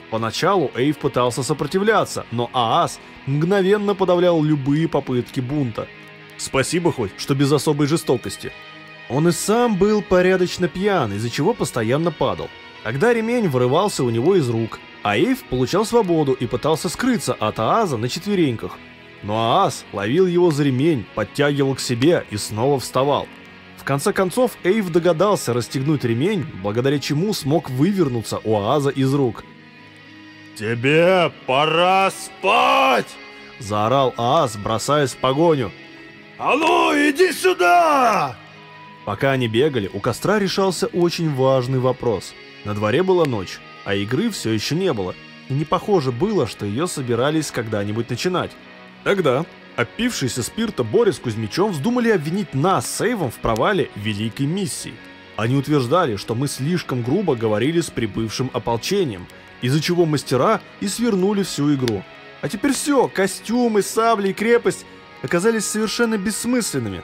Поначалу Эйв пытался сопротивляться, но Аас мгновенно подавлял любые попытки бунта – Спасибо хоть, что без особой жестокости. Он и сам был порядочно пьян, из-за чего постоянно падал. Тогда ремень вырывался у него из рук, а Эйв получал свободу и пытался скрыться от Ааза на четвереньках. Но Ааз ловил его за ремень, подтягивал к себе и снова вставал. В конце концов, Эйв догадался расстегнуть ремень, благодаря чему смог вывернуться у Ааза из рук. «Тебе пора спать!» – заорал Ааз, бросаясь в погоню. «А ну, иди сюда!» Пока они бегали, у костра решался очень важный вопрос. На дворе была ночь, а игры все еще не было, и не похоже было, что ее собирались когда-нибудь начинать. Тогда опившиеся спирта Боря с Кузьмичом вздумали обвинить нас с Эйвом в провале великой миссии. Они утверждали, что мы слишком грубо говорили с прибывшим ополчением, из-за чего мастера и свернули всю игру. А теперь все, костюмы, сабли и крепость оказались совершенно бессмысленными.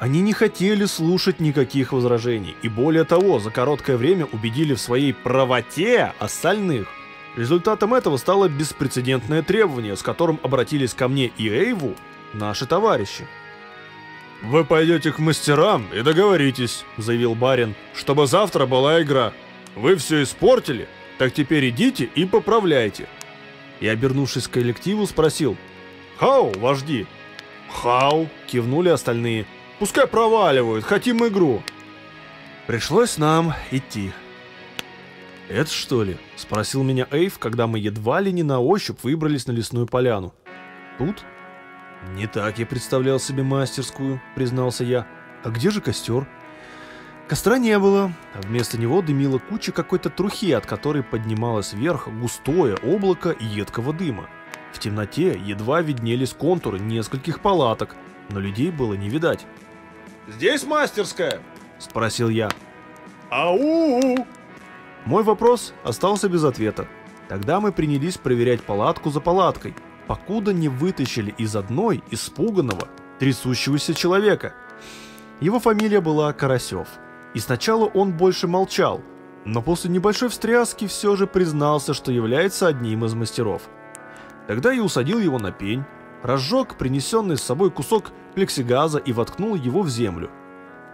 Они не хотели слушать никаких возражений, и более того, за короткое время убедили в своей правоте остальных. Результатом этого стало беспрецедентное требование, с которым обратились ко мне и Эйву наши товарищи. «Вы пойдете к мастерам и договоритесь», — заявил барин, — «чтобы завтра была игра. Вы все испортили, так теперь идите и поправляйте». И, обернувшись к коллективу, спросил, «Хау, вожди, «Хау!» – кивнули остальные. «Пускай проваливают, хотим игру!» Пришлось нам идти. «Это что ли?» – спросил меня Эйв, когда мы едва ли не на ощупь выбрались на лесную поляну. «Тут?» «Не так я представлял себе мастерскую», – признался я. «А где же костер?» Костра не было, а вместо него дымила куча какой-то трухи, от которой поднималось вверх густое облако едкого дыма. В темноте едва виднелись контуры нескольких палаток, но людей было не видать. «Здесь мастерская?» – спросил я. «Ау!» Мой вопрос остался без ответа. Тогда мы принялись проверять палатку за палаткой, покуда не вытащили из одной испуганного, трясущегося человека. Его фамилия была Карасев. И сначала он больше молчал, но после небольшой встряски все же признался, что является одним из мастеров – Тогда я усадил его на пень, разжег принесенный с собой кусок плексигаза и воткнул его в землю.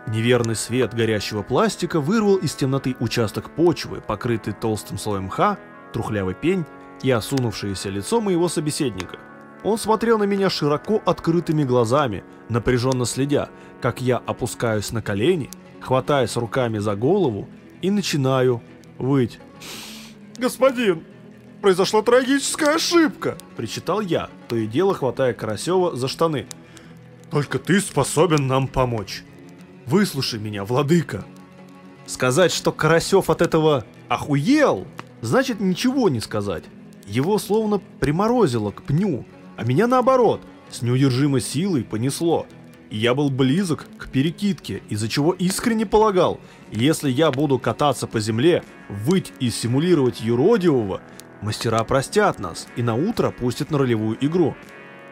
Неверный свет горящего пластика вырвал из темноты участок почвы, покрытый толстым слоем мха, трухлявый пень и осунувшееся лицо моего собеседника. Он смотрел на меня широко открытыми глазами, напряженно следя, как я опускаюсь на колени, хватаясь руками за голову и начинаю выть. «Господин, произошла трагическая ошибка!» – причитал я, то и дело хватая Карасева за штаны. «Только ты способен нам помочь. Выслушай меня, владыка!» Сказать, что Карасев от этого охуел, значит ничего не сказать. Его словно приморозило к пню, а меня наоборот, с неудержимой силой понесло. и я был близок к перекидке, из-за чего искренне полагал, если я буду кататься по земле, выть и симулировать юродивого, мастера простят нас и на утро пустят на ролевую игру.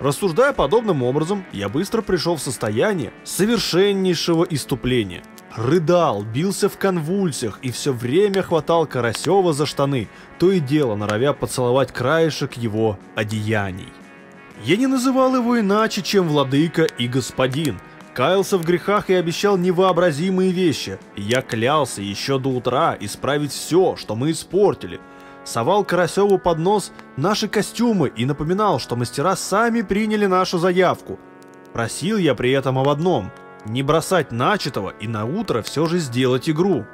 Рассуждая подобным образом, я быстро пришел в состояние совершеннейшего иступления. Рыдал, бился в конвульсиях и все время хватал Карасева за штаны, то и дело норовя поцеловать краешек его одеяний. Я не называл его иначе, чем владыка и господин. Каялся в грехах и обещал невообразимые вещи. Я клялся еще до утра исправить все, что мы испортили. Совал Карасеву под нос наши костюмы и напоминал, что мастера сами приняли нашу заявку. Просил я при этом об одном – не бросать начатого и на утро все же сделать игру.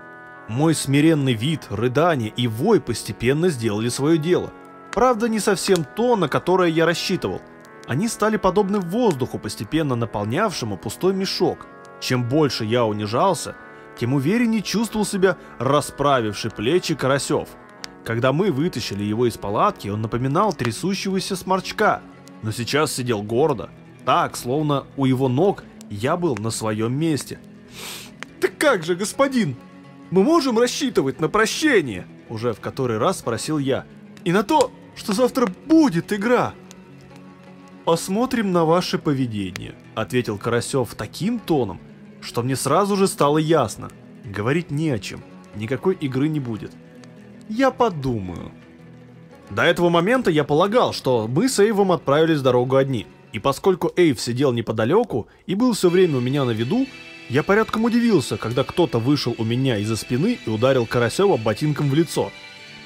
Мой смиренный вид, рыдание и вой постепенно сделали свое дело. Правда, не совсем то, на которое я рассчитывал. Они стали подобны воздуху, постепенно наполнявшему пустой мешок. Чем больше я унижался, тем увереннее чувствовал себя расправивший плечи Карасев. Когда мы вытащили его из палатки, он напоминал трясущегося сморчка, но сейчас сидел гордо, так, словно у его ног я был на своем месте. «Так как же, господин? Мы можем рассчитывать на прощение?» Уже в который раз спросил я. «И на то, что завтра будет игра!» «Посмотрим на ваше поведение», — ответил Карасев таким тоном, что мне сразу же стало ясно. Говорить не о чем, никакой игры не будет. Я подумаю. До этого момента я полагал, что мы с Эйвом отправились дорогу одни. И поскольку Эйв сидел неподалеку и был все время у меня на виду, я порядком удивился, когда кто-то вышел у меня из-за спины и ударил Карасева ботинком в лицо.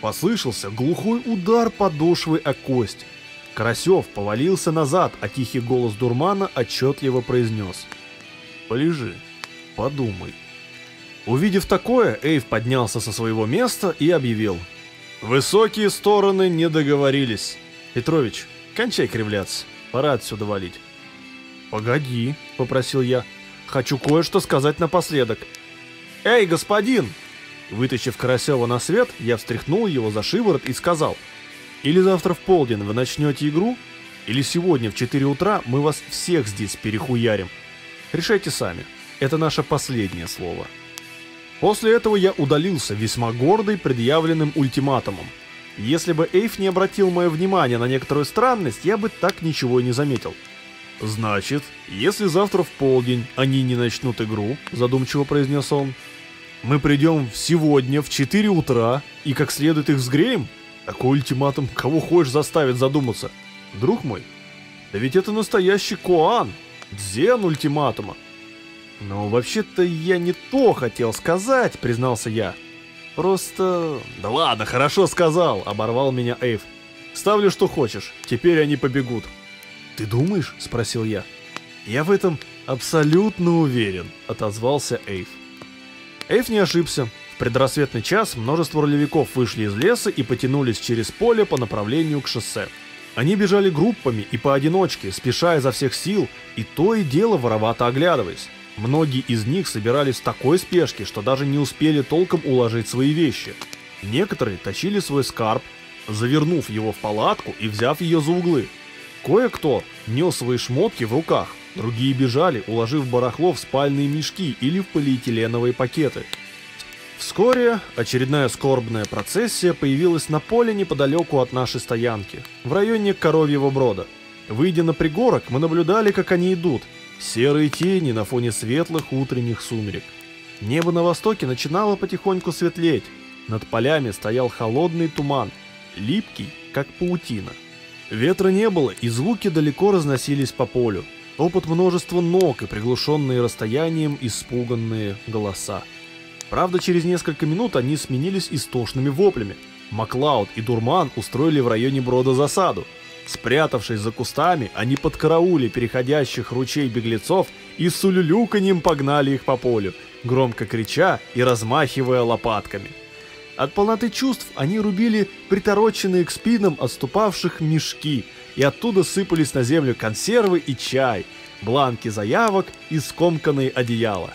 Послышался глухой удар подошвы о кость. Карасев повалился назад, а тихий голос дурмана отчетливо произнес. «Полежи, подумай». Увидев такое, Эйв поднялся со своего места и объявил. «Высокие стороны не договорились. Петрович, кончай кривляться, пора отсюда валить». «Погоди», — попросил я, — «хочу кое-что сказать напоследок». «Эй, господин!» Вытащив Карасева на свет, я встряхнул его за шиворот и сказал — или завтра в полдень вы начнете игру, или сегодня в 4 утра мы вас всех здесь перехуярим. Решайте сами. Это наше последнее слово. После этого я удалился, весьма гордый предъявленным ультиматумом. Если бы Эйф не обратил мое внимание на некоторую странность, я бы так ничего и не заметил. «Значит, если завтра в полдень они не начнут игру», — задумчиво произнес он, — «мы придем сегодня в 4 утра и как следует их взгреем?» Такой ультиматум кого хочешь заставит задуматься. Друг мой, да ведь это настоящий Коан, дзен ультиматума. Но вообще-то я не то хотел сказать, признался я. Просто... Да ладно, хорошо сказал, оборвал меня Эйв. Ставлю что хочешь, теперь они побегут. Ты думаешь? Спросил я. Я в этом абсолютно уверен, отозвался Эйв. Эйв не ошибся. В предрассветный час множество ролевиков вышли из леса и потянулись через поле по направлению к шоссе. Они бежали группами и поодиночке, спеша изо всех сил, и то и дело воровато оглядываясь. Многие из них собирались в такой спешке, что даже не успели толком уложить свои вещи. Некоторые тащили свой скарб, завернув его в палатку и взяв ее за углы. Кое-кто нес свои шмотки в руках, другие бежали, уложив барахло в спальные мешки или в полиэтиленовые пакеты – Вскоре очередная скорбная процессия появилась на поле неподалеку от нашей стоянки, в районе Коровьего Брода. Выйдя на пригорок, мы наблюдали, как они идут, серые тени на фоне светлых утренних сумерек. Небо на востоке начинало потихоньку светлеть, над полями стоял холодный туман, липкий, как паутина. Ветра не было, и звуки далеко разносились по полю. Опыт множества ног и приглушенные расстоянием испуганные голоса. Правда, через несколько минут они сменились истошными воплями. Маклауд и Дурман устроили в районе Брода засаду. Спрятавшись за кустами, они подкараули переходящих ручей беглецов и с улюлюканьем погнали их по полю, громко крича и размахивая лопатками. От полноты чувств они рубили притороченные к спинам отступавших мешки, и оттуда сыпались на землю консервы и чай, бланки заявок и скомканные одеяла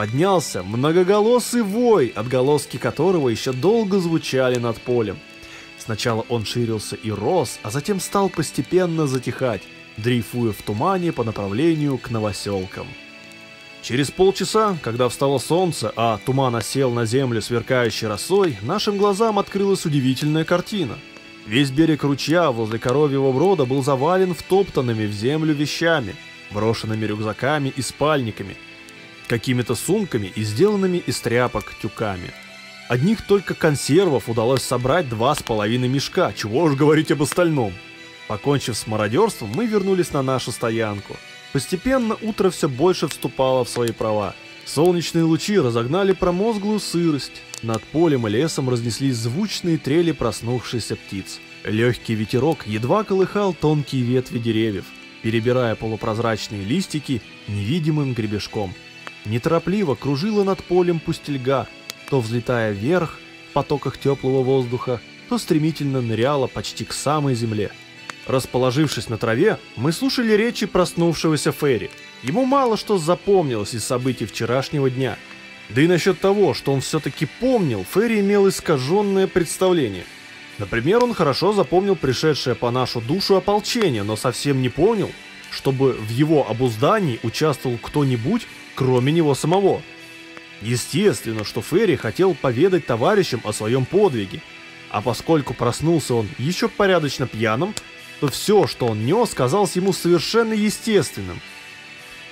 поднялся многоголосый вой, отголоски которого еще долго звучали над полем. Сначала он ширился и рос, а затем стал постепенно затихать. дрейфуя в тумане по направлению к новоселкам. Через полчаса, когда встало солнце, а туман осел на землю сверкающей росой, нашим глазам открылась удивительная картина. Весь берег ручья возле коровьего брода был завален втоптанными в землю вещами, брошенными рюкзаками и спальниками, какими-то сумками и сделанными из тряпок тюками. Одних только консервов удалось собрать два с половиной мешка, чего уж говорить об остальном. Покончив с мародерством, мы вернулись на нашу стоянку – Постепенно утро все больше вступало в свои права. Солнечные лучи разогнали промозглую сырость. Над полем и лесом разнеслись звучные трели проснувшихся птиц. Легкий ветерок едва колыхал тонкие ветви деревьев, перебирая полупрозрачные листики невидимым гребешком. Неторопливо кружила над полем пустельга, то взлетая вверх в потоках теплого воздуха, то стремительно ныряла почти к самой земле. Расположившись на траве, мы слушали речи проснувшегося Ферри. Ему мало что запомнилось из событий вчерашнего дня. Да и насчет того, что он все-таки помнил, Ферри имел искаженное представление. Например, он хорошо запомнил пришедшее по нашу душу ополчение, но совсем не понял, чтобы в его обуздании участвовал кто-нибудь, кроме него самого. Естественно, что Ферри хотел поведать товарищам о своем подвиге, а поскольку проснулся он еще порядочно пьяным, то все, что он нес, казалось ему совершенно естественным.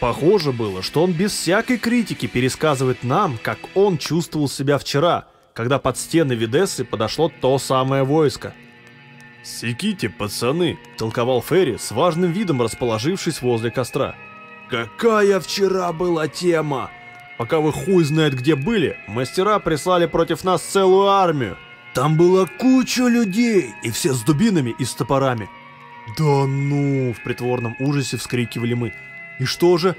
Похоже было, что он без всякой критики пересказывает нам, как он чувствовал себя вчера, когда под стены Видессы подошло то самое войско. «Секите, пацаны!» – толковал Ферри с важным видом расположившись возле костра. «Какая вчера была тема! Пока вы хуй знает где были, мастера прислали против нас целую армию. Там была куча людей, и все с дубинами и с топорами. «Да ну!» – в притворном ужасе вскрикивали мы. «И что же?»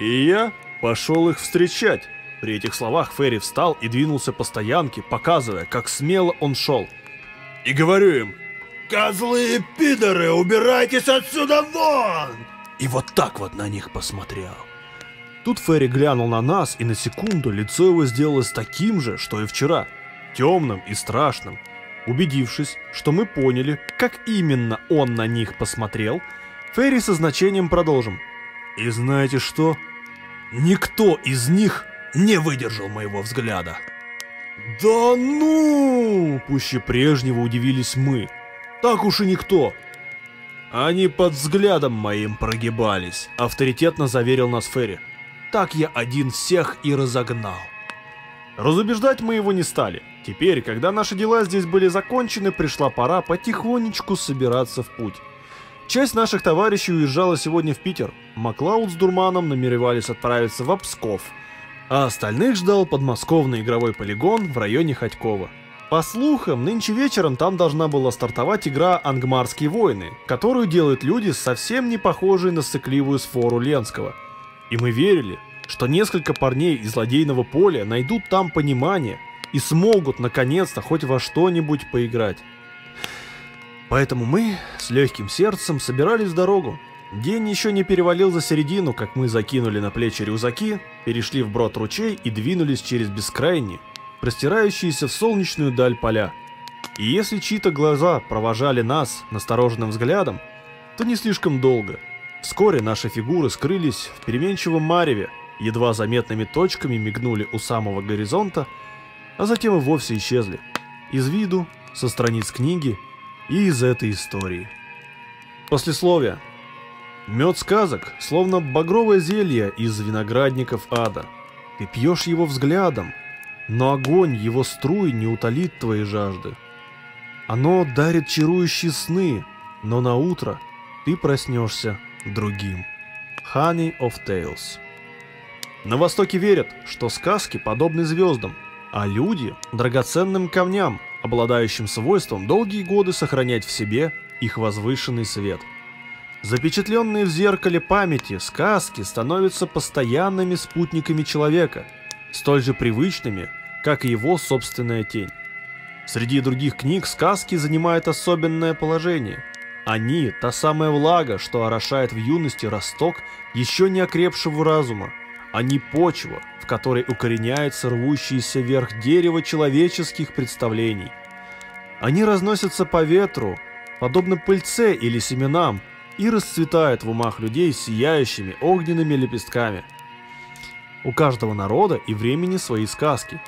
«И я пошел их встречать!» При этих словах Ферри встал и двинулся по стоянке, показывая, как смело он шел. «И говорю им, «Козлы и пидоры, убирайтесь отсюда вон!» И вот так вот на них посмотрел. Тут Ферри глянул на нас, и на секунду лицо его сделалось таким же, что и вчера. Темным и страшным, Убедившись, что мы поняли, как именно он на них посмотрел, Ферри со значением продолжим. И знаете что? Никто из них не выдержал моего взгляда. Да ну! Пуще прежнего удивились мы. Так уж и никто. Они под взглядом моим прогибались, авторитетно заверил нас Ферри. Так я один всех и разогнал. Разубеждать мы его не стали. Теперь, когда наши дела здесь были закончены, пришла пора потихонечку собираться в путь. Часть наших товарищей уезжала сегодня в Питер. Маклауд с Дурманом намеревались отправиться в Псков, а остальных ждал подмосковный игровой полигон в районе Ходькова. По слухам, нынче вечером там должна была стартовать игра «Ангмарские войны», которую делают люди, совсем не похожие на сыкливую сфору Ленского. И мы верили, что несколько парней из ладейного поля найдут там понимание и смогут наконец-то хоть во что-нибудь поиграть. Поэтому мы с легким сердцем собирались в дорогу. День еще не перевалил за середину, как мы закинули на плечи рюкзаки, перешли в брод ручей и двинулись через бескрайние, простирающиеся в солнечную даль поля. И если чьи-то глаза провожали нас настороженным взглядом, то не слишком долго. Вскоре наши фигуры скрылись в переменчивом мареве, едва заметными точками мигнули у самого горизонта, а затем и вовсе исчезли. Из виду, со страниц книги и из этой истории. Послесловие. Мед сказок, словно багровое зелье из виноградников ада. Ты пьешь его взглядом, но огонь его струй не утолит твоей жажды. Оно дарит чарующие сны, но на утро ты проснешься другим. Honey of Tales на Востоке верят, что сказки подобны звездам, а люди – драгоценным камням, обладающим свойством долгие годы сохранять в себе их возвышенный свет. Запечатленные в зеркале памяти сказки становятся постоянными спутниками человека, столь же привычными, как и его собственная тень. Среди других книг сказки занимают особенное положение. Они – та самая влага, что орошает в юности росток еще не окрепшего разума, а не почва, в которой укореняется рвущееся вверх дерево человеческих представлений. Они разносятся по ветру, подобно пыльце или семенам, и расцветает в умах людей сияющими огненными лепестками. У каждого народа и времени свои сказки.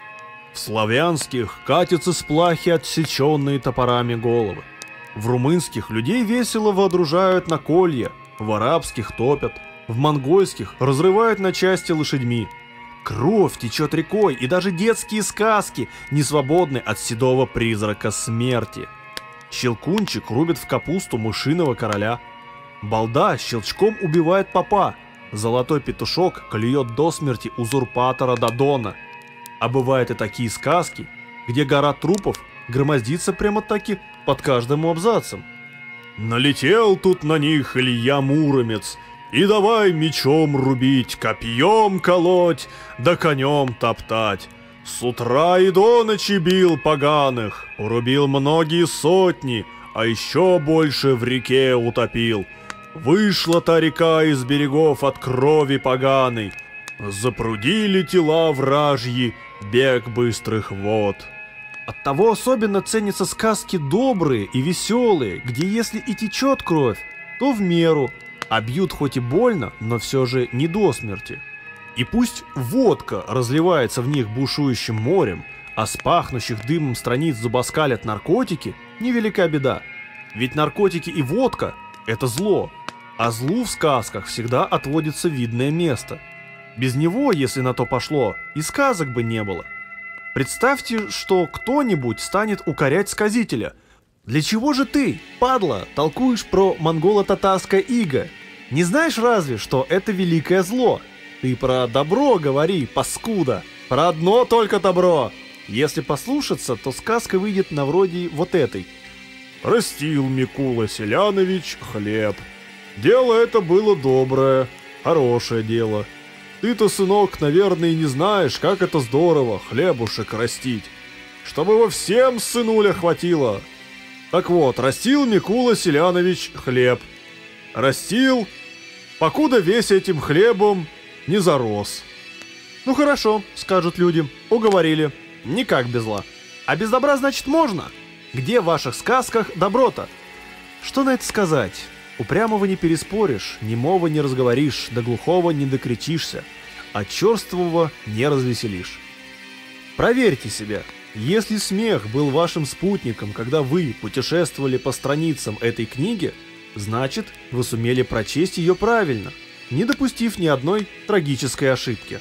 В славянских катятся сплахи, отсеченные топорами головы. В румынских людей весело водружают на колья, в арабских топят, в монгольских разрывают на части лошадьми. Кровь течет рекой, и даже детские сказки не свободны от седого призрака смерти. Щелкунчик рубит в капусту мышиного короля. Балда щелчком убивает папа. Золотой петушок клюет до смерти узурпатора Дадона. А бывают и такие сказки, где гора трупов громоздится прямо-таки под каждым абзацем. Налетел тут на них Илья Муромец, и давай мечом рубить, копьем колоть, да конем топтать. С утра и до ночи бил поганых, урубил многие сотни, а еще больше в реке утопил. Вышла та река из берегов от крови поганой, запрудили тела вражьи, бег быстрых вод. Оттого особенно ценятся сказки добрые и веселые, где если и течет кровь, то в меру, а бьют хоть и больно, но все же не до смерти. И пусть водка разливается в них бушующим морем, а с пахнущих дымом страниц зубоскалят наркотики, невелика беда. Ведь наркотики и водка – это зло, а злу в сказках всегда отводится видное место. Без него, если на то пошло, и сказок бы не было. Представьте, что кто-нибудь станет укорять сказителя. Для чего же ты, падла, толкуешь про монголо-татарское иго? Не знаешь разве, что это великое зло – ты про добро говори, паскуда. Про одно только добро. Если послушаться, то сказка выйдет на вроде вот этой. Растил Микула Селянович хлеб. Дело это было доброе, хорошее дело. Ты-то, сынок, наверное, и не знаешь, как это здорово хлебушек растить. Чтобы его всем, сынуля, хватило. Так вот, растил Микула Селянович хлеб. Растил, покуда весь этим хлебом не зарос. Ну хорошо, скажут люди, уговорили. Никак без зла. А без добра, значит, можно? Где в ваших сказках доброта? Что на это сказать? Упрямого не переспоришь, немого не разговоришь, до глухого не докричишься, а черствого не развеселишь. Проверьте себя. Если смех был вашим спутником, когда вы путешествовали по страницам этой книги, значит, вы сумели прочесть ее правильно – не допустив ни одной трагической ошибки.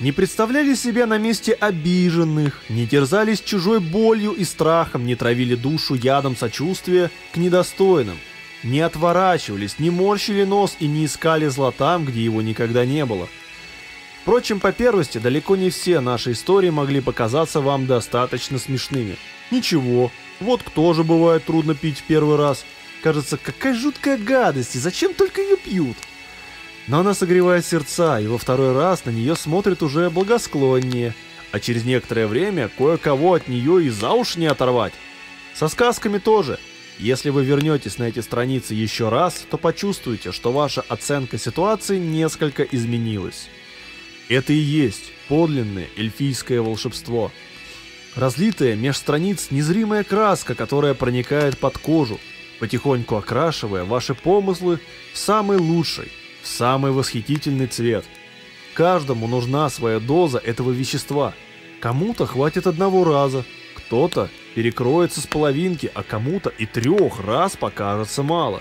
Не представляли себя на месте обиженных, не терзались чужой болью и страхом, не травили душу ядом сочувствия к недостойным, не отворачивались, не морщили нос и не искали зла там, где его никогда не было. Впрочем, по первости, далеко не все наши истории могли показаться вам достаточно смешными. Ничего, вот кто же бывает трудно пить в первый раз. Кажется, какая жуткая гадость, и зачем только ее пьют? Но она согревает сердца, и во второй раз на нее смотрят уже благосклоннее, а через некоторое время кое-кого от нее и за уши не оторвать. Со сказками тоже. Если вы вернетесь на эти страницы еще раз, то почувствуете, что ваша оценка ситуации несколько изменилась. Это и есть подлинное эльфийское волшебство. Разлитая меж страниц незримая краска, которая проникает под кожу, потихоньку окрашивая ваши помыслы в самый лучший, самый восхитительный цвет. Каждому нужна своя доза этого вещества. Кому-то хватит одного раза, кто-то перекроется с половинки, а кому-то и трех раз покажется мало.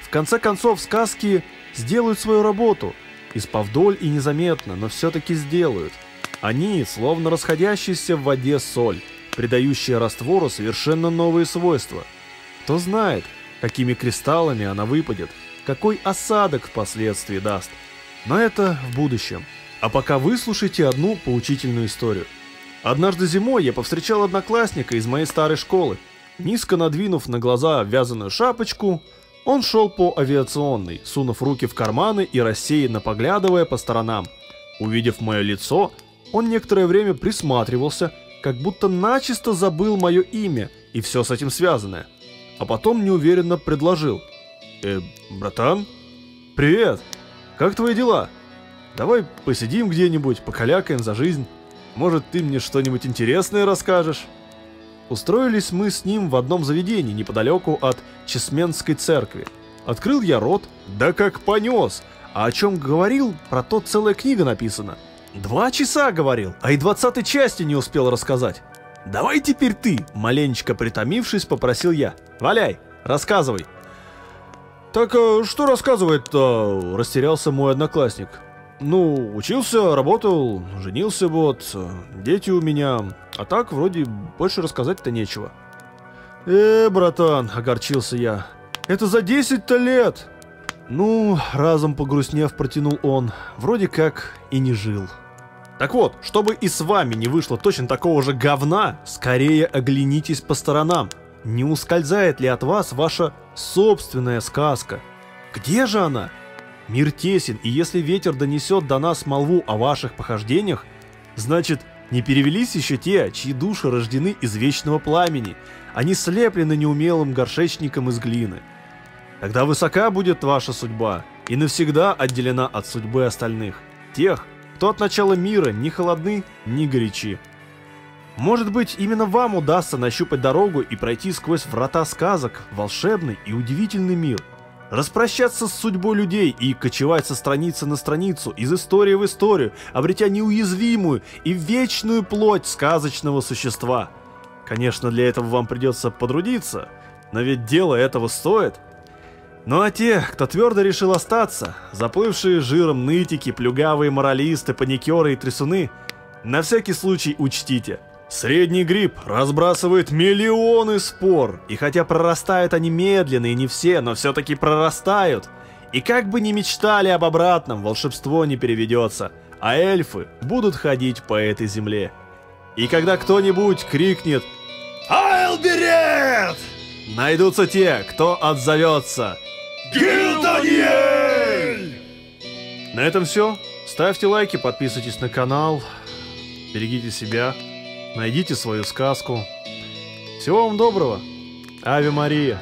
В конце концов, сказки сделают свою работу. Исповдоль и незаметно, но все-таки сделают. Они, словно расходящиеся в воде соль, придающие раствору совершенно новые свойства. Кто знает, какими кристаллами она выпадет какой осадок впоследствии даст. Но это в будущем. А пока выслушайте одну поучительную историю. Однажды зимой я повстречал одноклассника из моей старой школы. Низко надвинув на глаза вязаную шапочку, он шел по авиационной, сунув руки в карманы и рассеянно поглядывая по сторонам. Увидев мое лицо, он некоторое время присматривался, как будто начисто забыл мое имя и все с этим связанное. А потом неуверенно предложил. Э, братан? Привет! Как твои дела? Давай посидим где-нибудь, покалякаем за жизнь. Может, ты мне что-нибудь интересное расскажешь? Устроились мы с ним в одном заведении неподалеку от Чесменской церкви. Открыл я рот, да как понес. А о чем говорил, про то целая книга написана. Два часа говорил, а и двадцатой части не успел рассказать. «Давай теперь ты!» – маленечко притомившись, попросил я. «Валяй, рассказывай!» «Так э, что рассказывает-то?» – растерялся мой одноклассник. «Ну, учился, работал, женился вот, дети у меня, а так вроде больше рассказать-то нечего». «Э, братан», – огорчился я, – «это за 10-то лет!» Ну, разом погрустнев, протянул он, вроде как и не жил. Так вот, чтобы и с вами не вышло точно такого же говна, скорее оглянитесь по сторонам. Не ускользает ли от вас ваша собственная сказка? Где же она? Мир тесен, и если ветер донесет до нас молву о ваших похождениях, значит, не перевелись еще те, чьи души рождены из вечного пламени, они слеплены неумелым горшечником из глины. Тогда высока будет ваша судьба и навсегда отделена от судьбы остальных, тех, то от начала мира ни холодны, ни горячи. Может быть, именно вам удастся нащупать дорогу и пройти сквозь врата сказок волшебный и удивительный мир. Распрощаться с судьбой людей и кочевать со страницы на страницу, из истории в историю, обретя неуязвимую и вечную плоть сказочного существа. Конечно, для этого вам придется потрудиться, но ведь дело этого стоит – ну а те, кто твердо решил остаться, заплывшие жиром нытики, плюгавые моралисты, паникеры и трясуны, на всякий случай учтите. Средний гриб разбрасывает миллионы спор, и хотя прорастают они медленно и не все, но все-таки прорастают. И как бы ни мечтали об обратном, волшебство не переведется, а эльфы будут ходить по этой земле. И когда кто-нибудь крикнет «Айлберет!», найдутся те, кто отзовется – Гил Даниэль! На этом все. Ставьте лайки, подписывайтесь на канал, берегите себя, найдите свою сказку. Всего вам доброго. Ави Мария.